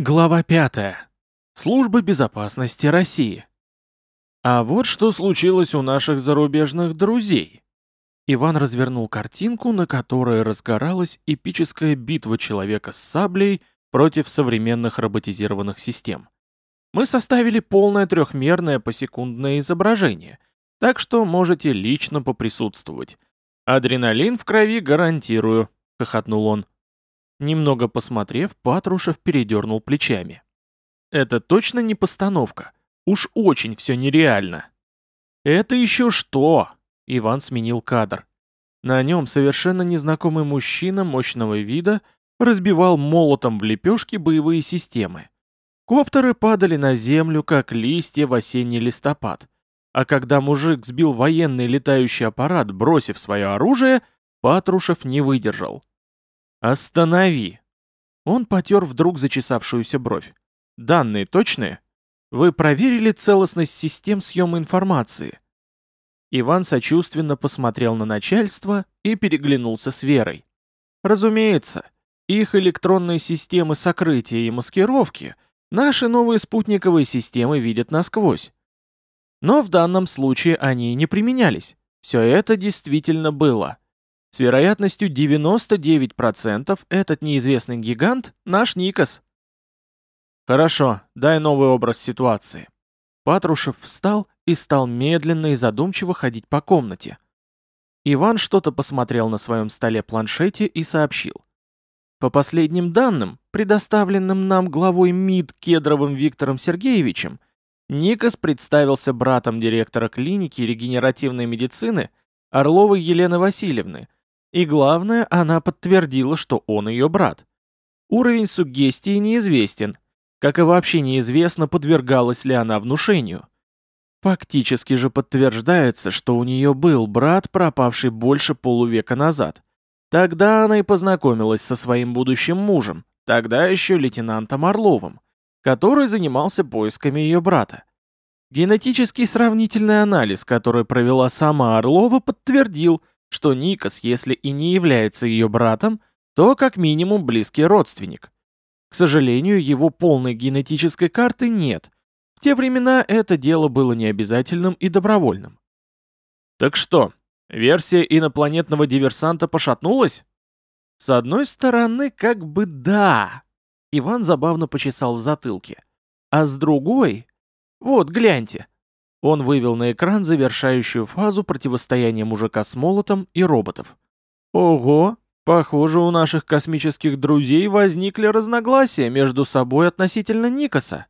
Глава 5. Служба безопасности России. А вот что случилось у наших зарубежных друзей. Иван развернул картинку, на которой разгоралась эпическая битва человека с саблей против современных роботизированных систем. Мы составили полное трехмерное посекундное изображение, так что можете лично поприсутствовать. Адреналин в крови гарантирую, хохотнул он. Немного посмотрев, Патрушев передернул плечами. «Это точно не постановка? Уж очень все нереально». «Это еще что?» Иван сменил кадр. На нем совершенно незнакомый мужчина мощного вида разбивал молотом в лепешке боевые системы. Коптеры падали на землю, как листья в осенний листопад. А когда мужик сбил военный летающий аппарат, бросив свое оружие, Патрушев не выдержал. «Останови!» Он потер вдруг зачесавшуюся бровь. «Данные точные? Вы проверили целостность систем съема информации?» Иван сочувственно посмотрел на начальство и переглянулся с Верой. «Разумеется, их электронные системы сокрытия и маскировки наши новые спутниковые системы видят насквозь. Но в данном случае они не применялись. Все это действительно было. С вероятностью 99% этот неизвестный гигант — наш Никос. Хорошо, дай новый образ ситуации. Патрушев встал и стал медленно и задумчиво ходить по комнате. Иван что-то посмотрел на своем столе планшете и сообщил. По последним данным, предоставленным нам главой МИД Кедровым Виктором Сергеевичем, Никос представился братом директора клиники регенеративной медицины Орловой Елены Васильевны, и главное, она подтвердила, что он ее брат. Уровень суггестии неизвестен, как и вообще неизвестно, подвергалась ли она внушению. Фактически же подтверждается, что у нее был брат, пропавший больше полувека назад. Тогда она и познакомилась со своим будущим мужем, тогда еще лейтенантом Орловым, который занимался поисками ее брата. Генетический сравнительный анализ, который провела сама Орлова, подтвердил, что Никос, если и не является ее братом, то как минимум близкий родственник. К сожалению, его полной генетической карты нет. В те времена это дело было необязательным и добровольным. Так что, версия инопланетного диверсанта пошатнулась? С одной стороны, как бы да. Иван забавно почесал в затылке. А с другой... Вот, гляньте, он вывел на экран завершающую фазу противостояния мужика с молотом и роботов. Ого, похоже, у наших космических друзей возникли разногласия между собой относительно Никоса.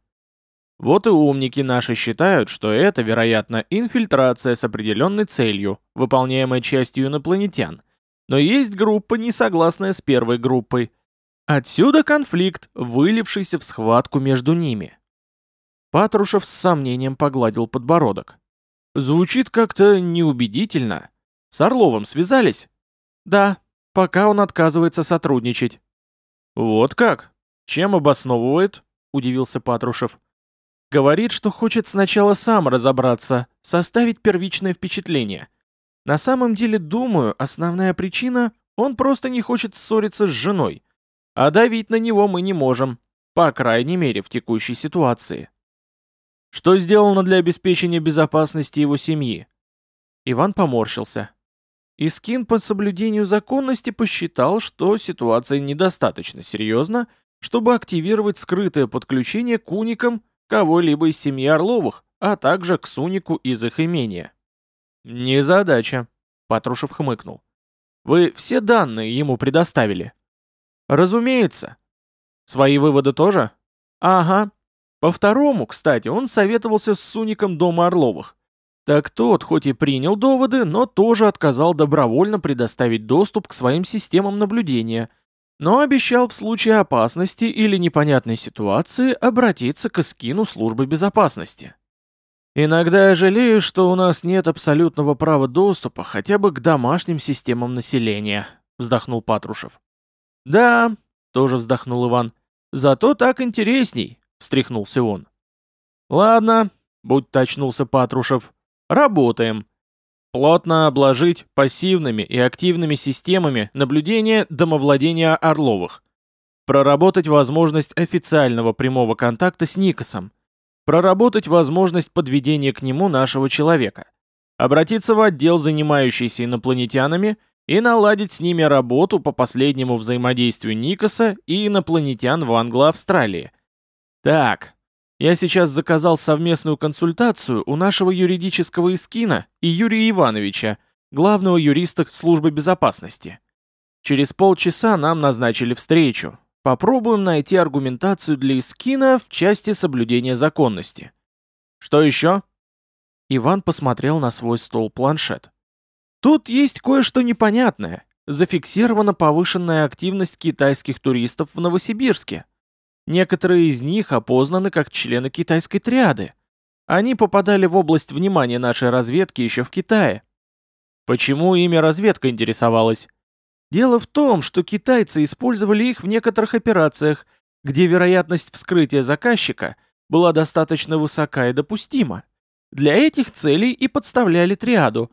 Вот и умники наши считают, что это, вероятно, инфильтрация с определенной целью, выполняемая частью инопланетян. Но есть группа, не согласная с первой группой. Отсюда конфликт, вылившийся в схватку между ними. Патрушев с сомнением погладил подбородок. «Звучит как-то неубедительно. С Орловым связались?» «Да, пока он отказывается сотрудничать». «Вот как? Чем обосновывает?» – удивился Патрушев. «Говорит, что хочет сначала сам разобраться, составить первичное впечатление. На самом деле, думаю, основная причина – он просто не хочет ссориться с женой. А давить на него мы не можем, по крайней мере, в текущей ситуации». Что сделано для обеспечения безопасности его семьи? Иван поморщился. Искин по соблюдению законности посчитал, что ситуация недостаточно серьезна, чтобы активировать скрытое подключение к уникам кого-либо из семьи Орловых, а также к Сунику из их имения. «Не задача», — Патрушев хмыкнул. «Вы все данные ему предоставили?» «Разумеется». «Свои выводы тоже?» «Ага, по второму, кстати, он советовался с Суником дома Орловых. Так тот, хоть и принял доводы, но тоже отказал добровольно предоставить доступ к своим системам наблюдения, но обещал в случае опасности или непонятной ситуации обратиться к эскину службы безопасности. «Иногда я жалею, что у нас нет абсолютного права доступа хотя бы к домашним системам населения», — вздохнул Патрушев. «Да», — тоже вздохнул Иван, — «зато так интересней, — встряхнулся он. «Ладно», — будто очнулся Патрушев, — «работаем. Плотно обложить пассивными и активными системами наблюдения домовладения Орловых. Проработать возможность официального прямого контакта с Никосом. Проработать возможность подведения к нему нашего человека. Обратиться в отдел, занимающийся инопланетянами, и наладить с ними работу по последнему взаимодействию Никоса и инопланетян в Англо-Австралии. Так, я сейчас заказал совместную консультацию у нашего юридического искина и Юрия Ивановича, главного юриста службы безопасности. Через полчаса нам назначили встречу. Попробуем найти аргументацию для искина в части соблюдения законности. Что еще? Иван посмотрел на свой стол-планшет. Тут есть кое-что непонятное. Зафиксирована повышенная активность китайских туристов в Новосибирске. Некоторые из них опознаны как члены китайской триады. Они попадали в область внимания нашей разведки еще в Китае. Почему ими разведка интересовалась? Дело в том, что китайцы использовали их в некоторых операциях, где вероятность вскрытия заказчика была достаточно высока и допустима. Для этих целей и подставляли триаду.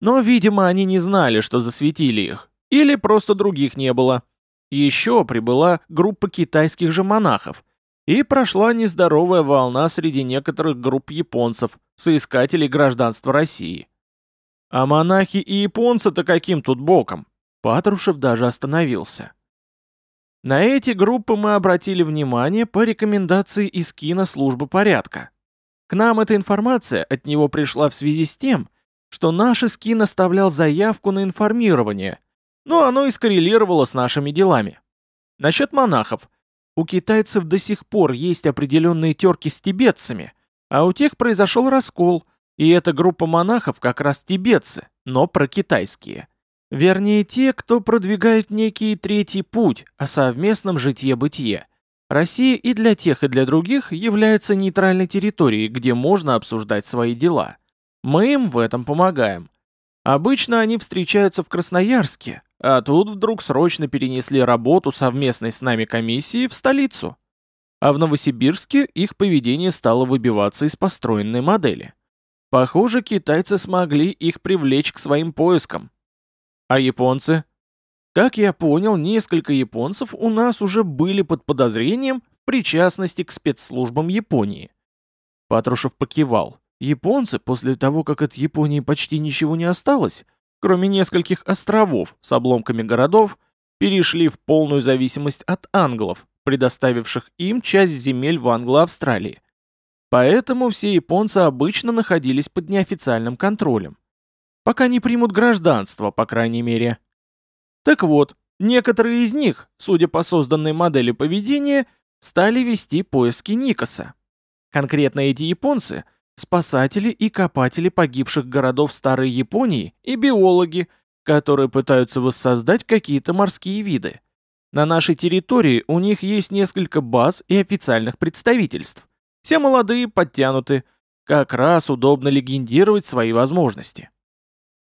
Но, видимо, они не знали, что засветили их. Или просто других не было. Еще прибыла группа китайских же монахов. И прошла нездоровая волна среди некоторых групп японцев, соискателей гражданства России. А монахи и японцы-то каким тут боком? Патрушев даже остановился. На эти группы мы обратили внимание по рекомендации из кинослужбы порядка. К нам эта информация от него пришла в связи с тем, что наш Искин оставлял заявку на информирование, но оно и скоррелировало с нашими делами. Насчет монахов. У китайцев до сих пор есть определенные терки с тибетцами, а у тех произошел раскол, и эта группа монахов как раз тибетцы, но прокитайские. Вернее, те, кто продвигают некий третий путь о совместном житье-бытие. Россия и для тех, и для других является нейтральной территорией, где можно обсуждать свои дела. Мы им в этом помогаем. Обычно они встречаются в Красноярске, а тут вдруг срочно перенесли работу совместной с нами комиссии в столицу. А в Новосибирске их поведение стало выбиваться из построенной модели. Похоже, китайцы смогли их привлечь к своим поискам. А японцы? Как я понял, несколько японцев у нас уже были под подозрением в причастности к спецслужбам Японии. Патрушев покивал. Японцы, после того, как от Японии почти ничего не осталось, кроме нескольких островов с обломками городов, перешли в полную зависимость от англов, предоставивших им часть земель в Англо-Австралии. Поэтому все японцы обычно находились под неофициальным контролем. Пока не примут гражданство, по крайней мере. Так вот, некоторые из них, судя по созданной модели поведения, стали вести поиски Никоса. Конкретно эти японцы спасатели и копатели погибших городов Старой Японии и биологи, которые пытаются воссоздать какие-то морские виды. На нашей территории у них есть несколько баз и официальных представительств. Все молодые, подтянуты. Как раз удобно легендировать свои возможности.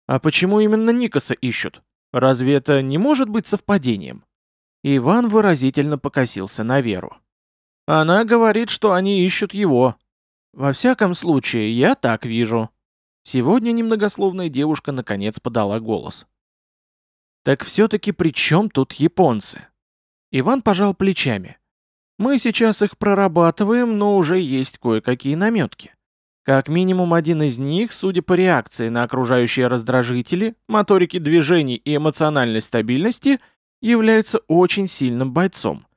А почему именно Никоса ищут? Разве это не может быть совпадением? Иван выразительно покосился на Веру. Она говорит, что они ищут его, во всяком случае, я так вижу. Сегодня немногословная девушка наконец подала голос. Так все-таки при чем тут японцы? Иван пожал плечами. Мы сейчас их прорабатываем, но уже есть кое-какие наметки. Как минимум один из них, судя по реакции на окружающие раздражители, моторике движений и эмоциональной стабильности, является очень сильным бойцом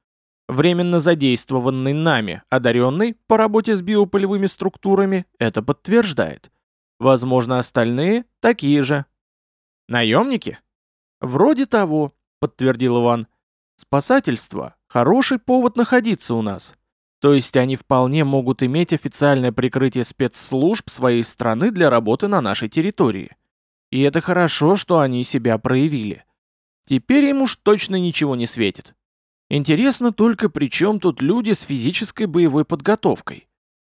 временно задействованный нами, одаренный по работе с биополевыми структурами, это подтверждает. Возможно, остальные такие же. Наемники? Вроде того, подтвердил Иван. Спасательство – хороший повод находиться у нас. То есть они вполне могут иметь официальное прикрытие спецслужб своей страны для работы на нашей территории. И это хорошо, что они себя проявили. Теперь им уж точно ничего не светит. Интересно только, при чем тут люди с физической боевой подготовкой?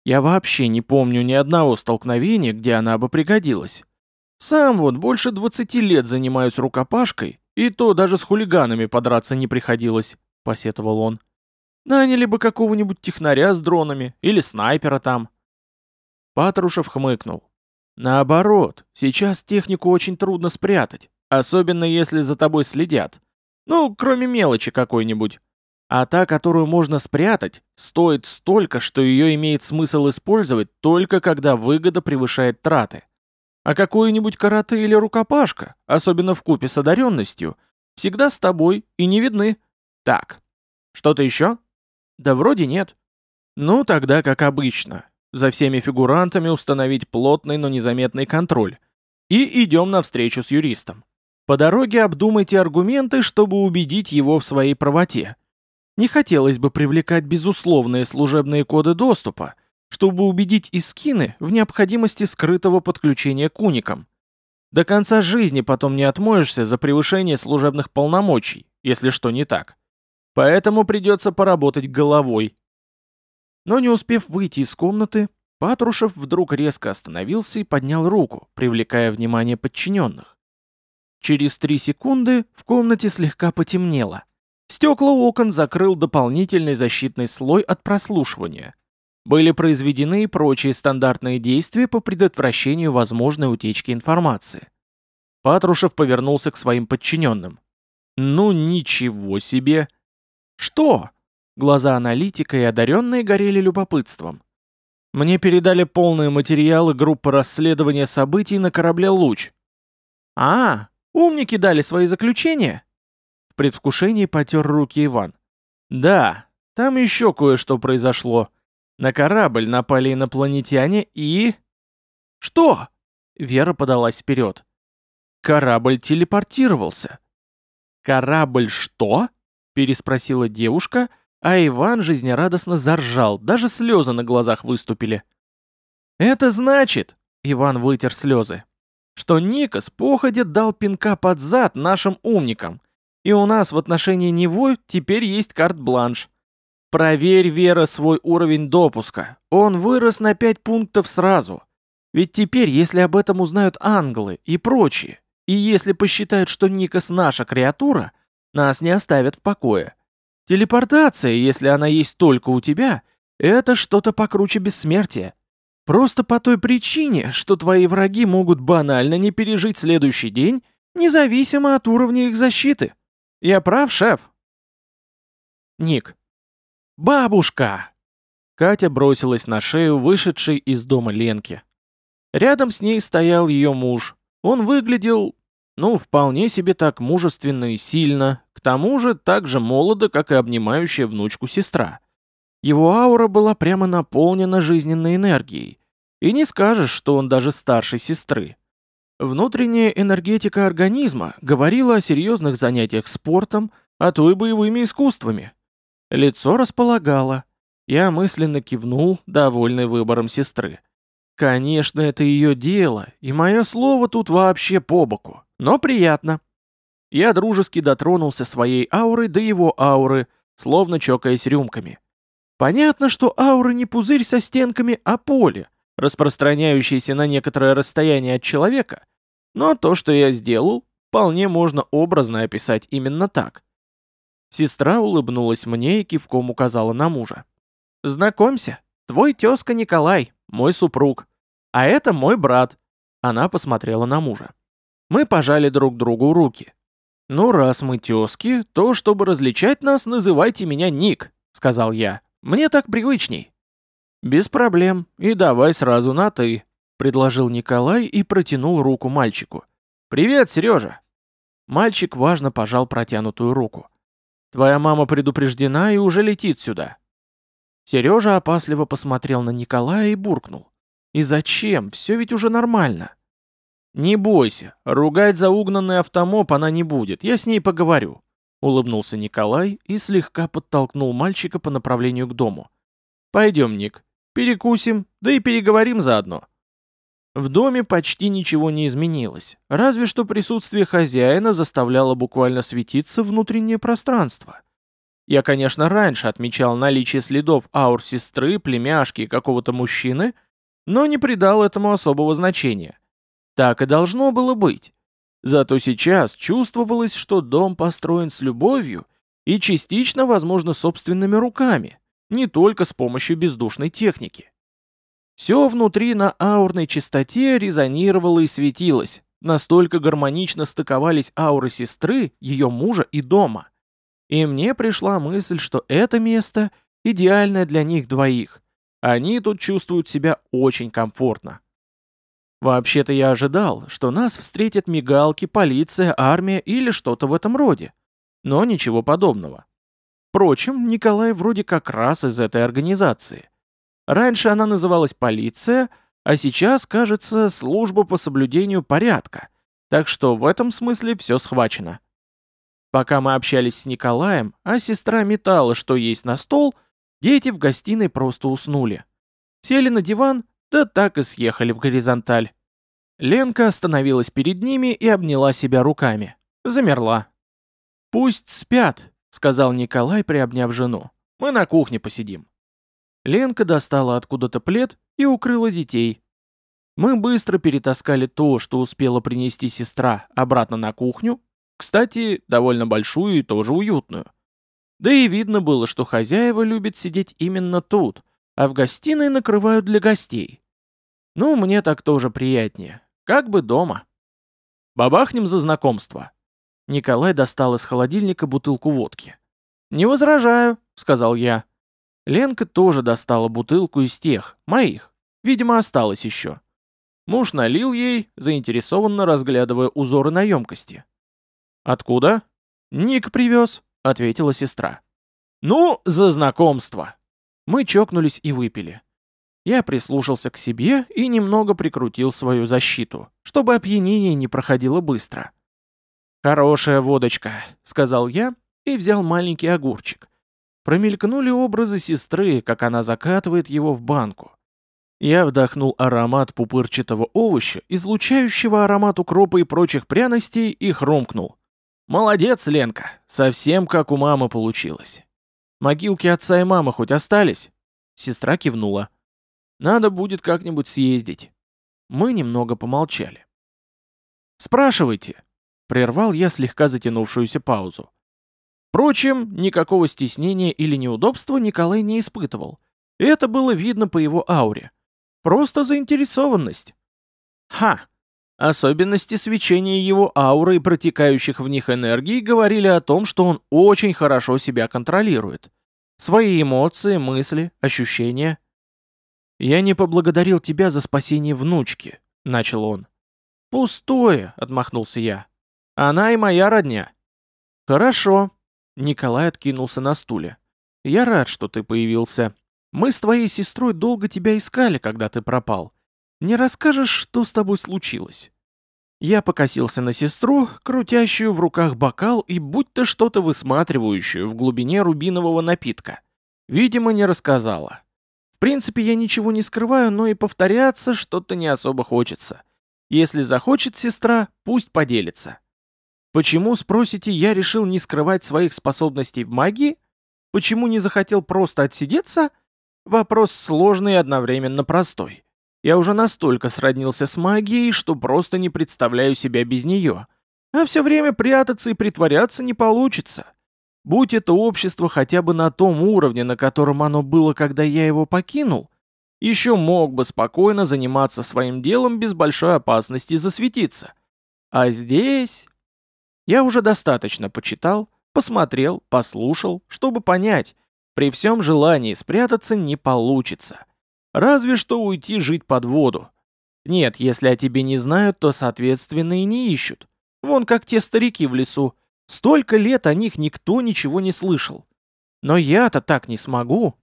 Я вообще не помню ни одного столкновения, где она бы пригодилась. Сам вот больше 20 лет занимаюсь рукопашкой, и то даже с хулиганами подраться не приходилось, посетовал он. Наняли бы какого-нибудь технаря с дронами или снайпера там. Патрушев хмыкнул. Наоборот, сейчас технику очень трудно спрятать, особенно если за тобой следят. Ну, кроме мелочи какой-нибудь. А та, которую можно спрятать, стоит столько, что ее имеет смысл использовать только когда выгода превышает траты. А какую-нибудь карате или рукопашка, особенно в купе с одаренностью, всегда с тобой и не видны. Так, что-то еще? Да вроде нет. Ну, тогда как обычно. За всеми фигурантами установить плотный, но незаметный контроль. И идем навстречу с юристом. По дороге обдумайте аргументы, чтобы убедить его в своей правоте. Не хотелось бы привлекать безусловные служебные коды доступа, чтобы убедить Искины в необходимости скрытого подключения к уникам. До конца жизни потом не отмоешься за превышение служебных полномочий, если что не так. Поэтому придется поработать головой. Но не успев выйти из комнаты, Патрушев вдруг резко остановился и поднял руку, привлекая внимание подчиненных. Через три секунды в комнате слегка потемнело. Стекла окон закрыл дополнительный защитный слой от прослушивания. Были произведены и прочие стандартные действия по предотвращению возможной утечки информации. Патрушев повернулся к своим подчиненным. «Ну ничего себе!» «Что?» Глаза аналитика и одаренные горели любопытством. «Мне передали полные материалы группы расследования событий на корабле «Луч». «А, умники дали свои заключения?» В предвкушении потер руки Иван. «Да, там еще кое-что произошло. На корабль напали инопланетяне и...» «Что?» Вера подалась вперед. «Корабль телепортировался». «Корабль что?» переспросила девушка, а Иван жизнерадостно заржал, даже слезы на глазах выступили. «Это значит...» — Иван вытер слезы. «Что Никос походя дал пинка под зад нашим умникам, и у нас в отношении него теперь есть карт-бланш. Проверь, Вера, свой уровень допуска. Он вырос на пять пунктов сразу. Ведь теперь, если об этом узнают англы и прочие, и если посчитают, что Никос наша креатура — нас не оставят в покое. Телепортация, если она есть только у тебя, это что-то покруче бессмертия. Просто по той причине, что твои враги могут банально не пережить следующий день, независимо от уровня их защиты. Я прав, шеф? Ник. «Бабушка!» Катя бросилась на шею вышедшей из дома Ленки. Рядом с ней стоял ее муж. Он выглядел ну, вполне себе так мужественно и сильно, к тому же так же молодо, как и обнимающая внучку сестра. Его аура была прямо наполнена жизненной энергией, и не скажешь, что он даже старше сестры. Внутренняя энергетика организма говорила о серьезных занятиях спортом, а то и боевыми искусствами. Лицо располагало. Я мысленно кивнул, довольный выбором сестры. Конечно, это ее дело, и мое слово тут вообще по боку но приятно. Я дружески дотронулся своей аурой до его ауры, словно чокаясь рюмками. Понятно, что аура не пузырь со стенками, а поле, распространяющееся на некоторое расстояние от человека, но то, что я сделал, вполне можно образно описать именно так. Сестра улыбнулась мне и кивком указала на мужа. «Знакомься, твой тезка Николай, мой супруг, а это мой брат». Она посмотрела на мужа. Мы пожали друг другу руки. «Ну, раз мы тезки, то, чтобы различать нас, называйте меня Ник», — сказал я. «Мне так привычней». «Без проблем, и давай сразу на «ты», — предложил Николай и протянул руку мальчику. «Привет, Сережа!» Мальчик важно пожал протянутую руку. «Твоя мама предупреждена и уже летит сюда». Сережа опасливо посмотрел на Николая и буркнул. «И зачем? Все ведь уже нормально». «Не бойся, ругать за угнанный автомоб она не будет, я с ней поговорю», — улыбнулся Николай и слегка подтолкнул мальчика по направлению к дому. «Пойдем, Ник, перекусим, да и переговорим заодно». В доме почти ничего не изменилось, разве что присутствие хозяина заставляло буквально светиться внутреннее пространство. Я, конечно, раньше отмечал наличие следов аур сестры, племяшки и какого-то мужчины, но не придал этому особого значения. Так и должно было быть. Зато сейчас чувствовалось, что дом построен с любовью и частично, возможно, собственными руками, не только с помощью бездушной техники. Все внутри на аурной чистоте резонировало и светилось, настолько гармонично стыковались ауры сестры, ее мужа и дома. И мне пришла мысль, что это место идеальное для них двоих. Они тут чувствуют себя очень комфортно. Вообще-то я ожидал, что нас встретят мигалки, полиция, армия или что-то в этом роде. Но ничего подобного. Впрочем, Николай вроде как раз из этой организации. Раньше она называлась полиция, а сейчас, кажется, служба по соблюдению порядка. Так что в этом смысле все схвачено. Пока мы общались с Николаем, а сестра метала, что есть на стол, дети в гостиной просто уснули. Сели на диван да так и съехали в горизонталь. Ленка остановилась перед ними и обняла себя руками. Замерла. «Пусть спят», — сказал Николай, приобняв жену. «Мы на кухне посидим». Ленка достала откуда-то плед и укрыла детей. Мы быстро перетаскали то, что успела принести сестра, обратно на кухню, кстати, довольно большую и тоже уютную. Да и видно было, что хозяева любят сидеть именно тут, а в гостиной накрывают для гостей. Ну, мне так тоже приятнее. Как бы дома. Бабахнем за знакомство. Николай достал из холодильника бутылку водки. «Не возражаю», — сказал я. Ленка тоже достала бутылку из тех, моих. Видимо, осталось еще. Муж налил ей, заинтересованно разглядывая узоры на емкости. «Откуда?» «Ник привез», — ответила сестра. «Ну, за знакомство». Мы чокнулись и выпили. Я прислушался к себе и немного прикрутил свою защиту, чтобы опьянение не проходило быстро. «Хорошая водочка», — сказал я и взял маленький огурчик. Промелькнули образы сестры, как она закатывает его в банку. Я вдохнул аромат пупырчатого овоща, излучающего аромат укропа и прочих пряностей, и хрумкнул. «Молодец, Ленка, совсем как у мамы получилось. Могилки отца и мамы хоть остались?» Сестра кивнула. Надо будет как-нибудь съездить. Мы немного помолчали. «Спрашивайте», — прервал я слегка затянувшуюся паузу. Впрочем, никакого стеснения или неудобства Николай не испытывал. Это было видно по его ауре. Просто заинтересованность. Ха! Особенности свечения его ауры и протекающих в них энергий говорили о том, что он очень хорошо себя контролирует. Свои эмоции, мысли, ощущения. «Я не поблагодарил тебя за спасение внучки», — начал он. «Пустое», — отмахнулся я. «Она и моя родня». «Хорошо», — Николай откинулся на стуле. «Я рад, что ты появился. Мы с твоей сестрой долго тебя искали, когда ты пропал. Не расскажешь, что с тобой случилось?» Я покосился на сестру, крутящую в руках бокал и будто что-то высматривающую в глубине рубинового напитка. Видимо, не рассказала принципе, я ничего не скрываю, но и повторяться что-то не особо хочется. Если захочет сестра, пусть поделится. Почему, спросите, я решил не скрывать своих способностей в магии? Почему не захотел просто отсидеться? Вопрос сложный и одновременно простой. Я уже настолько сроднился с магией, что просто не представляю себя без нее. А все время прятаться и притворяться не получится. Будь это общество хотя бы на том уровне, на котором оно было, когда я его покинул, еще мог бы спокойно заниматься своим делом без большой опасности засветиться. А здесь... Я уже достаточно почитал, посмотрел, послушал, чтобы понять, при всем желании спрятаться не получится. Разве что уйти жить под воду. Нет, если о тебе не знают, то, соответственно, и не ищут. Вон как те старики в лесу. Столько лет о них никто ничего не слышал. Но я-то так не смогу.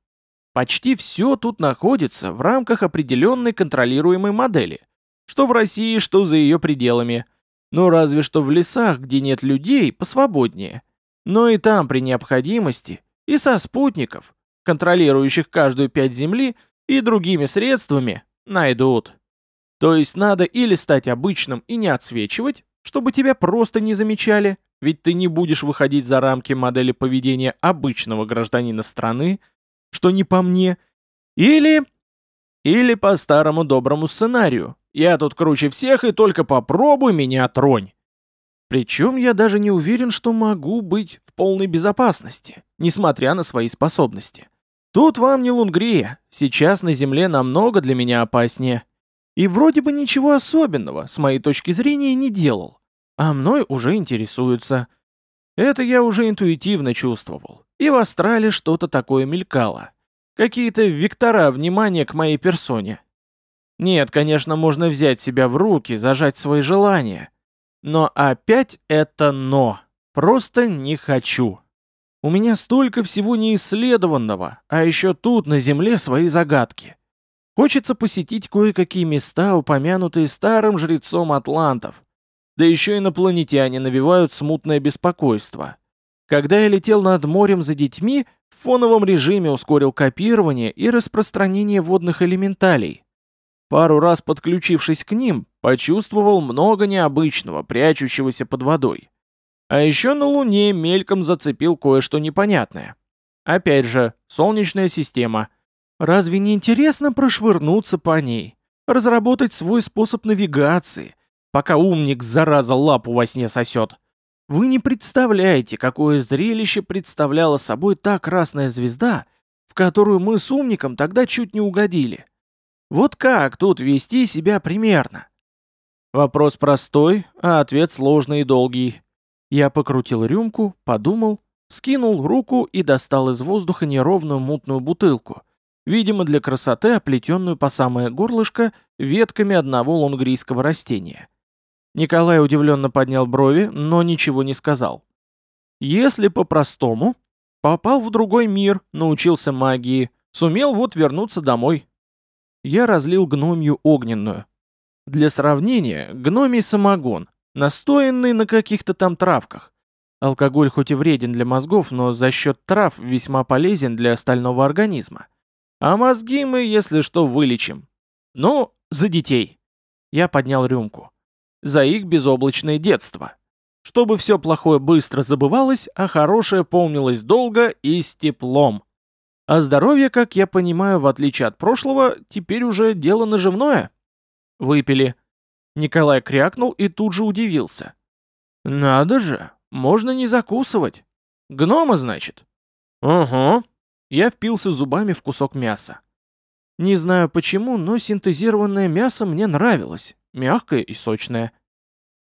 Почти все тут находится в рамках определенной контролируемой модели. Что в России, что за ее пределами. Ну разве что в лесах, где нет людей, посвободнее. Но и там при необходимости, и со спутников, контролирующих каждую пять земли, и другими средствами, найдут. То есть надо или стать обычным и не отсвечивать, чтобы тебя просто не замечали, ведь ты не будешь выходить за рамки модели поведения обычного гражданина страны, что не по мне, или... Или по старому доброму сценарию. Я тут круче всех и только попробуй меня тронь. Причем я даже не уверен, что могу быть в полной безопасности, несмотря на свои способности. Тут вам не Лунгрия, сейчас на Земле намного для меня опаснее. И вроде бы ничего особенного, с моей точки зрения, не делал а мной уже интересуются. Это я уже интуитивно чувствовал. И в астрале что-то такое мелькало. Какие-то вектора внимания к моей персоне. Нет, конечно, можно взять себя в руки, зажать свои желания. Но опять это «но». Просто не хочу. У меня столько всего неисследованного, а еще тут, на Земле, свои загадки. Хочется посетить кое-какие места, упомянутые старым жрецом атлантов. Да еще инопланетяне навевают смутное беспокойство. Когда я летел над морем за детьми, в фоновом режиме ускорил копирование и распространение водных элементалей. Пару раз подключившись к ним, почувствовал много необычного, прячущегося под водой. А еще на Луне мельком зацепил кое-что непонятное. Опять же, Солнечная система. Разве не интересно прошвырнуться по ней? Разработать свой способ навигации, пока умник, зараза, лапу во сне сосет? Вы не представляете, какое зрелище представляла собой та красная звезда, в которую мы с умником тогда чуть не угодили. Вот как тут вести себя примерно? Вопрос простой, а ответ сложный и долгий. Я покрутил рюмку, подумал, скинул руку и достал из воздуха неровную мутную бутылку, видимо для красоты оплетенную по самое горлышко ветками одного лонгрийского растения. Николай удивленно поднял брови, но ничего не сказал. Если по-простому, попал в другой мир, научился магии, сумел вот вернуться домой. Я разлил гномью огненную. Для сравнения, гномий самогон, настоянный на каких-то там травках. Алкоголь хоть и вреден для мозгов, но за счет трав весьма полезен для остального организма. А мозги мы, если что, вылечим. Ну, за детей. Я поднял рюмку. За их безоблачное детство. Чтобы все плохое быстро забывалось, а хорошее помнилось долго и с теплом. А здоровье, как я понимаю, в отличие от прошлого, теперь уже дело наживное. Выпили. Николай крякнул и тут же удивился. «Надо же, можно не закусывать. Гнома, значит?» «Угу». Я впился зубами в кусок мяса. Не знаю почему, но синтезированное мясо мне нравилось, мягкое и сочное.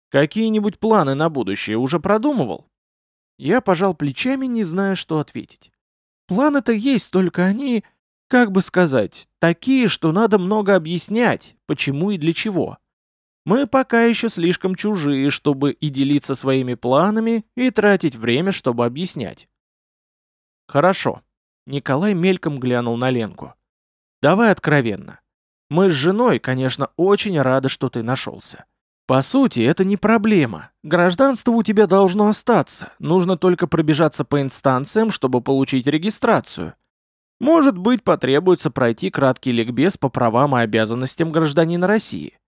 Какие-нибудь планы на будущее уже продумывал? Я пожал плечами, не зная, что ответить. Планы-то есть, только они, как бы сказать, такие, что надо много объяснять, почему и для чего. Мы пока еще слишком чужие, чтобы и делиться своими планами, и тратить время, чтобы объяснять. Хорошо. Николай мельком глянул на Ленку. Давай откровенно. Мы с женой, конечно, очень рады, что ты нашелся. По сути, это не проблема. Гражданство у тебя должно остаться. Нужно только пробежаться по инстанциям, чтобы получить регистрацию. Может быть, потребуется пройти краткий ликбез по правам и обязанностям гражданина России.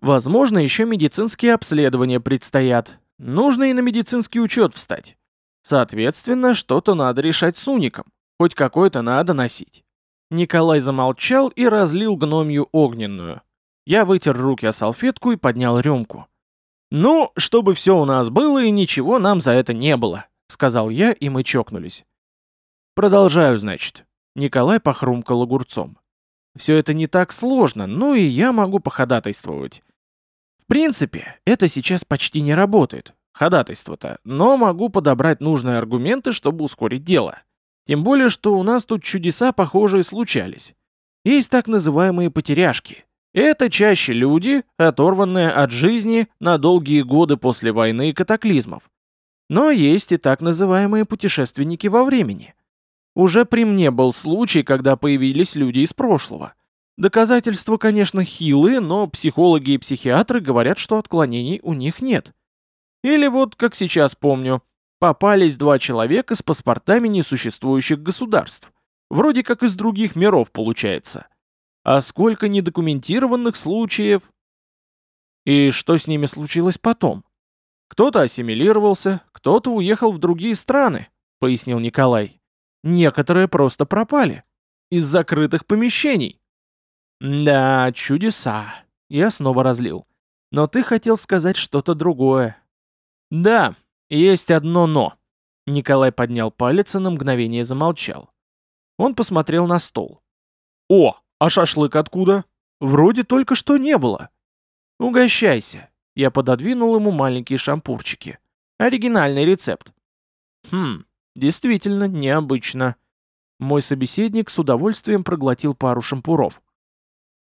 Возможно, еще медицинские обследования предстоят. Нужно и на медицинский учет встать. Соответственно, что-то надо решать с уником. Хоть какой-то надо носить. Николай замолчал и разлил гномью огненную. Я вытер руки о салфетку и поднял рюмку. «Ну, чтобы все у нас было и ничего нам за это не было», — сказал я, и мы чокнулись. «Продолжаю, значит». Николай похрумкал огурцом. «Все это не так сложно, ну и я могу походатайствовать. В принципе, это сейчас почти не работает, ходатайство-то, но могу подобрать нужные аргументы, чтобы ускорить дело. Тем более, что у нас тут чудеса похожие случались. Есть так называемые потеряшки. Это чаще люди, оторванные от жизни на долгие годы после войны и катаклизмов. Но есть и так называемые путешественники во времени. Уже при мне был случай, когда появились люди из прошлого – Доказательства, конечно, хилые, но психологи и психиатры говорят, что отклонений у них нет. Или вот, как сейчас помню, попались два человека с паспортами несуществующих государств. Вроде как из других миров получается. А сколько недокументированных случаев? И что с ними случилось потом? Кто-то ассимилировался, кто-то уехал в другие страны, пояснил Николай. Некоторые просто пропали. Из закрытых помещений. «Да, чудеса!» Я снова разлил. «Но ты хотел сказать что-то другое». «Да, есть одно «но». Николай поднял палец и на мгновение замолчал. Он посмотрел на стол. «О, а шашлык откуда? Вроде только что не было». «Угощайся». Я пододвинул ему маленькие шампурчики. Оригинальный рецепт. Хм, действительно необычно. Мой собеседник с удовольствием проглотил пару шампуров.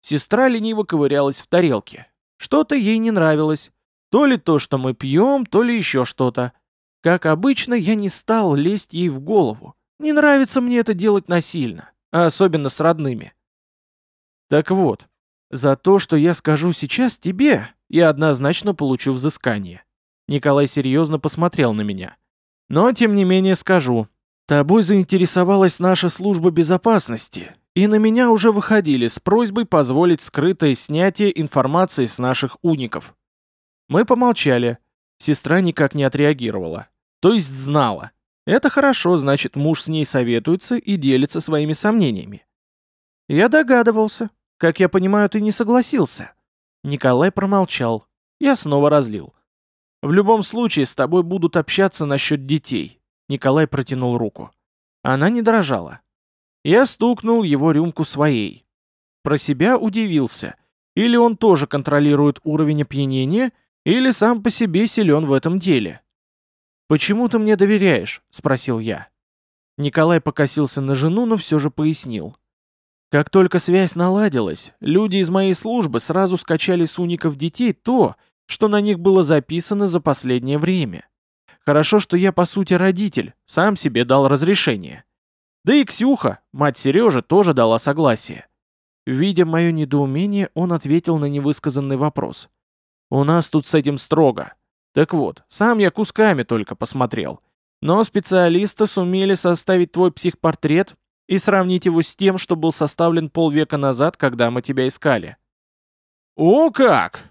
Сестра лениво ковырялась в тарелке. Что-то ей не нравилось. То ли то, что мы пьем, то ли еще что-то. Как обычно, я не стал лезть ей в голову. Не нравится мне это делать насильно, а особенно с родными. Так вот, за то, что я скажу сейчас тебе, я однозначно получу взыскание. Николай серьезно посмотрел на меня. Но, тем не менее, скажу. Тобой заинтересовалась наша служба безопасности, и на меня уже выходили с просьбой позволить скрытое снятие информации с наших уников. Мы помолчали. Сестра никак не отреагировала. То есть знала. Это хорошо, значит, муж с ней советуется и делится своими сомнениями. Я догадывался. Как я понимаю, ты не согласился. Николай промолчал. Я снова разлил. В любом случае, с тобой будут общаться насчет детей. Николай протянул руку. Она не дрожала. Я стукнул его рюмку своей. Про себя удивился. Или он тоже контролирует уровень опьянения, или сам по себе силен в этом деле. «Почему ты мне доверяешь?» – спросил я. Николай покосился на жену, но все же пояснил. Как только связь наладилась, люди из моей службы сразу скачали с уников детей то, что на них было записано за последнее время. Хорошо, что я по сути родитель, сам себе дал разрешение. Да и Ксюха, мать Сережи, тоже дала согласие. Видя мое недоумение, он ответил на невысказанный вопрос. «У нас тут с этим строго. Так вот, сам я кусками только посмотрел. Но специалисты сумели составить твой психпортрет и сравнить его с тем, что был составлен полвека назад, когда мы тебя искали. «О как!»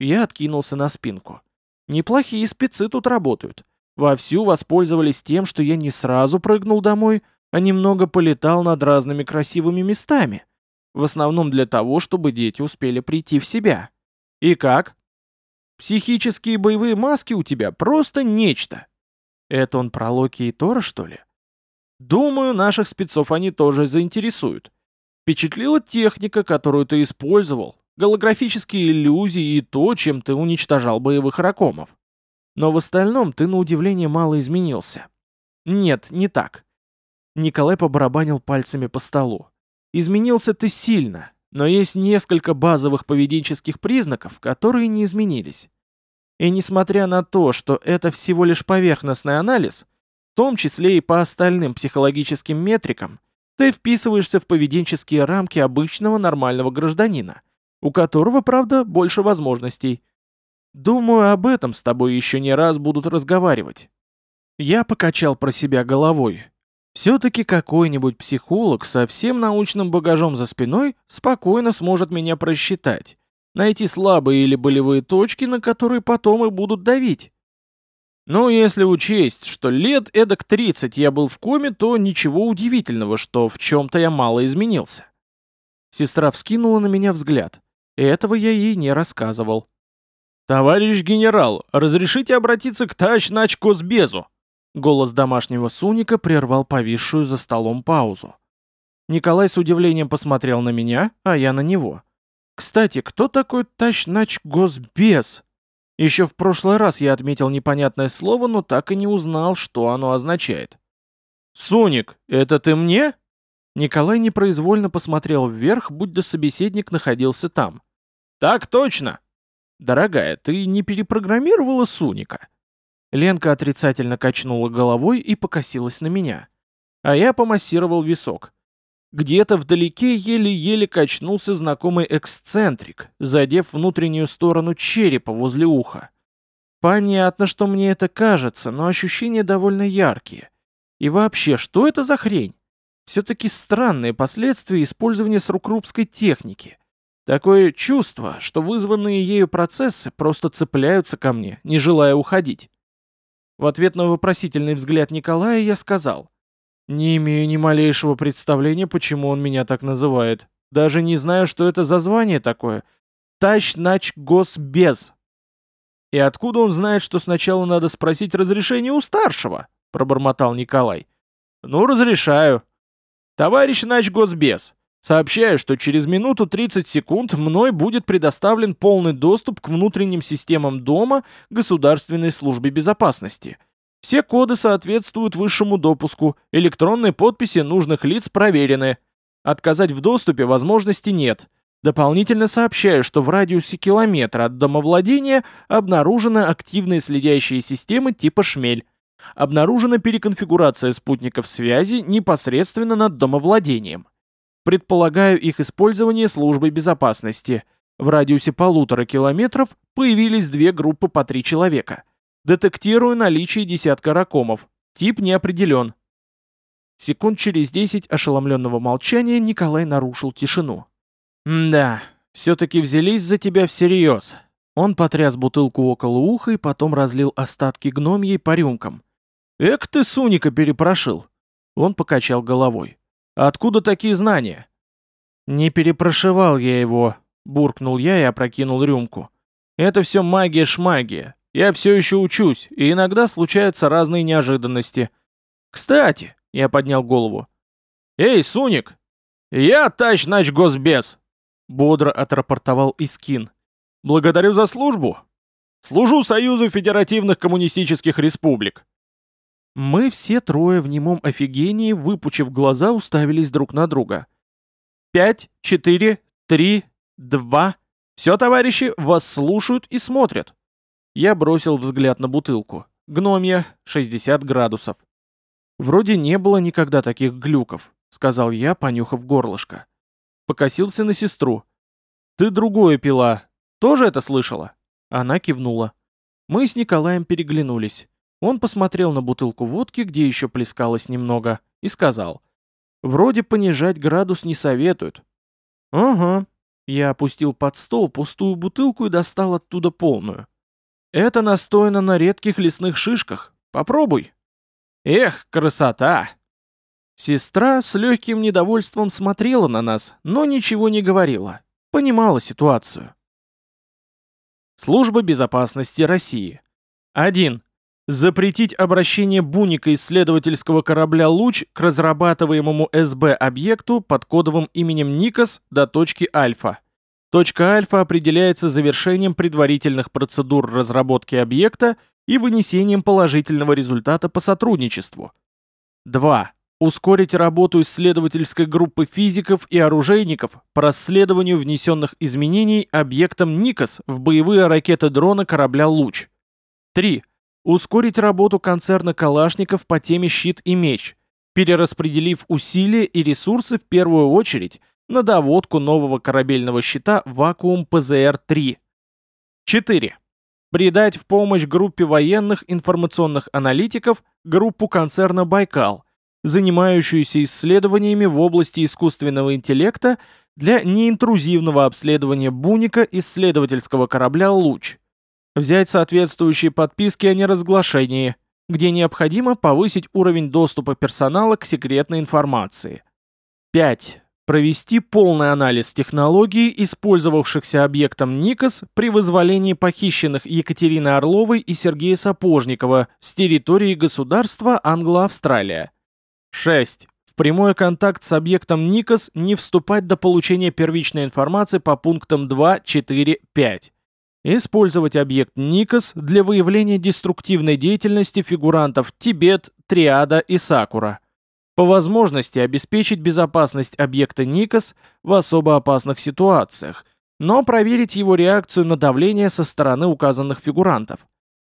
Я откинулся на спинку. «Неплохие спецы тут работают. Вовсю воспользовались тем, что я не сразу прыгнул домой, а немного полетал над разными красивыми местами. В основном для того, чтобы дети успели прийти в себя. И как? Психические боевые маски у тебя просто нечто. Это он про Локи и Тора, что ли? Думаю, наших спецов они тоже заинтересуют. Впечатлила техника, которую ты использовал, голографические иллюзии и то, чем ты уничтожал боевых ракомов. Но в остальном ты на удивление мало изменился. Нет, не так. Николай побарабанил пальцами по столу. Изменился ты сильно, но есть несколько базовых поведенческих признаков, которые не изменились. И несмотря на то, что это всего лишь поверхностный анализ, в том числе и по остальным психологическим метрикам, ты вписываешься в поведенческие рамки обычного нормального гражданина, у которого, правда, больше возможностей. Думаю, об этом с тобой еще не раз будут разговаривать. Я покачал про себя головой, все-таки какой-нибудь психолог со всем научным багажом за спиной спокойно сможет меня просчитать, найти слабые или болевые точки, на которые потом и будут давить. Ну, если учесть, что лет эдак 30 я был в коме, то ничего удивительного, что в чем-то я мало изменился. Сестра вскинула на меня взгляд. Этого я ей не рассказывал. «Товарищ генерал, разрешите обратиться к тач-нач Косбезу?» Голос домашнего Суника прервал повисшую за столом паузу. Николай с удивлением посмотрел на меня, а я на него. «Кстати, кто такой Тащнач Госбес?» Еще в прошлый раз я отметил непонятное слово, но так и не узнал, что оно означает. «Суник, это ты мне?» Николай непроизвольно посмотрел вверх, будто собеседник находился там. «Так точно!» «Дорогая, ты не перепрограммировала Суника?» Ленка отрицательно качнула головой и покосилась на меня. А я помассировал висок. Где-то вдалеке еле-еле качнулся знакомый эксцентрик, задев внутреннюю сторону черепа возле уха. Понятно, что мне это кажется, но ощущения довольно яркие. И вообще, что это за хрень? Все-таки странные последствия использования срукрупской техники. Такое чувство, что вызванные ею процессы просто цепляются ко мне, не желая уходить. В ответ на вопросительный взгляд Николая я сказал. «Не имею ни малейшего представления, почему он меня так называет. Даже не знаю, что это за звание такое. Тач-нач-госбез». «И откуда он знает, что сначала надо спросить разрешение у старшего?» пробормотал Николай. «Ну, разрешаю». «Товарищ нач-госбез, Сообщаю, что через минуту 30 секунд мной будет предоставлен полный доступ к внутренним системам дома Государственной службе безопасности. Все коды соответствуют высшему допуску, электронные подписи нужных лиц проверены. Отказать в доступе возможности нет. Дополнительно сообщаю, что в радиусе километра от домовладения обнаружены активные следящие системы типа «Шмель». Обнаружена переконфигурация спутников связи непосредственно над домовладением. Предполагаю их использование службой безопасности. В радиусе полутора километров появились две группы по три человека. Детектирую наличие десятка ракомов. Тип не определен. Секунд через десять ошеломленного молчания Николай нарушил тишину. «Да, все-таки взялись за тебя всерьез». Он потряс бутылку около уха и потом разлил остатки гномьей по рюмкам. «Эк ты, Суника, перепрошил!» Он покачал головой. «Откуда такие знания?» «Не перепрошивал я его», — буркнул я и опрокинул рюмку. «Это все магия-шмагия. Я все еще учусь, и иногда случаются разные неожиданности. Кстати, — я поднял голову. «Эй, Суник! Я тач-нач госбес!» Бодро отрапортовал Искин. «Благодарю за службу. Служу Союзу Федеративных Коммунистических Республик». Мы все трое в немом офигении, выпучив глаза, уставились друг на друга. «Пять, четыре, три, два...» «Все, товарищи, вас слушают и смотрят». Я бросил взгляд на бутылку. Гномья, 60 градусов. «Вроде не было никогда таких глюков», — сказал я, понюхав горлышко. Покосился на сестру. «Ты другое пила. Тоже это слышала?» Она кивнула. Мы с Николаем переглянулись. Он посмотрел на бутылку водки, где еще плескалось немного, и сказал. «Вроде понижать градус не советуют». «Ага». Я опустил под стол пустую бутылку и достал оттуда полную. «Это настояно на редких лесных шишках. Попробуй». «Эх, красота!» Сестра с легким недовольством смотрела на нас, но ничего не говорила. Понимала ситуацию. Служба безопасности России. 1. Запретить обращение Буника исследовательского корабля «Луч» к разрабатываемому СБ-объекту под кодовым именем Никос до точки Альфа. Точка Альфа определяется завершением предварительных процедур разработки объекта и вынесением положительного результата по сотрудничеству. 2 ускорить работу исследовательской группы физиков и оружейников по расследованию внесенных изменений объектом Никос в боевые ракеты дрона корабля «Луч». 3. Ускорить работу концерна Калашников по теме «Щит и меч», перераспределив усилия и ресурсы в первую очередь на доводку нового корабельного щита «Вакуум ПЗР-3». 4. Придать в помощь группе военных информационных аналитиков группу концерна «Байкал», занимающуюся исследованиями в области искусственного интеллекта для неинтрузивного обследования Буника исследовательского корабля «Луч». Взять соответствующие подписки о неразглашении, где необходимо повысить уровень доступа персонала к секретной информации. 5. Провести полный анализ технологий, использовавшихся объектом Никос при вызволении похищенных Екатерины Орловой и Сергея Сапожникова с территории государства Англо-Австралия. 6. В прямой контакт с объектом Никос не вступать до получения первичной информации по пунктам 2, 4, 5. Использовать объект Никос для выявления деструктивной деятельности фигурантов Тибет, Триада и Сакура. По возможности обеспечить безопасность объекта Никос в особо опасных ситуациях, но проверить его реакцию на давление со стороны указанных фигурантов.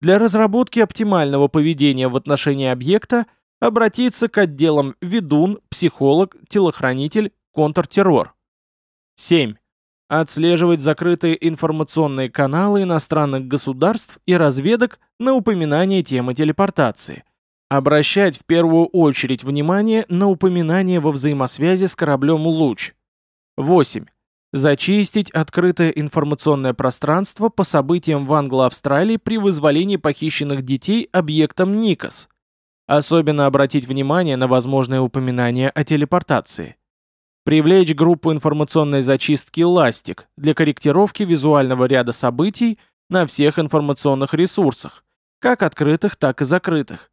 Для разработки оптимального поведения в отношении объекта обратиться к отделам ведун, психолог, телохранитель, контртеррор. 7. Отслеживать закрытые информационные каналы иностранных государств и разведок на упоминание темы телепортации. Обращать в первую очередь внимание на упоминание во взаимосвязи с кораблем «Луч». 8. Зачистить открытое информационное пространство по событиям в Англо-Австралии при вызволении похищенных детей объектом Никос. Особенно обратить внимание на возможное упоминание о телепортации. Привлечь группу информационной зачистки «Ластик» для корректировки визуального ряда событий на всех информационных ресурсах, как открытых, так и закрытых.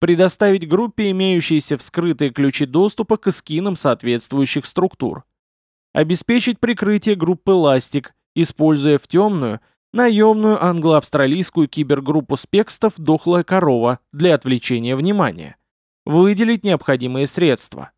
Предоставить группе имеющиеся вскрытые ключи доступа к эскинам соответствующих структур. Обеспечить прикрытие группы «Ластик», используя в темную наемную англо-австралийскую кибергруппу спекстов «Дохлая корова» для отвлечения внимания. Выделить необходимые средства.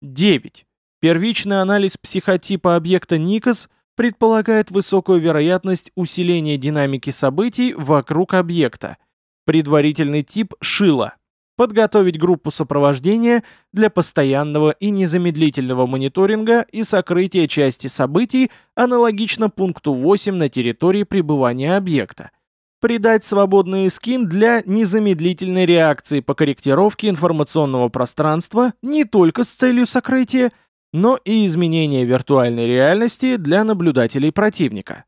9. Первичный анализ психотипа объекта Никос предполагает высокую вероятность усиления динамики событий вокруг объекта. Предварительный тип Шила. Подготовить группу сопровождения для постоянного и незамедлительного мониторинга и сокрытия части событий аналогично пункту 8 на территории пребывания объекта. Придать свободный скин для незамедлительной реакции по корректировке информационного пространства не только с целью сокрытия, но и изменения виртуальной реальности для наблюдателей противника.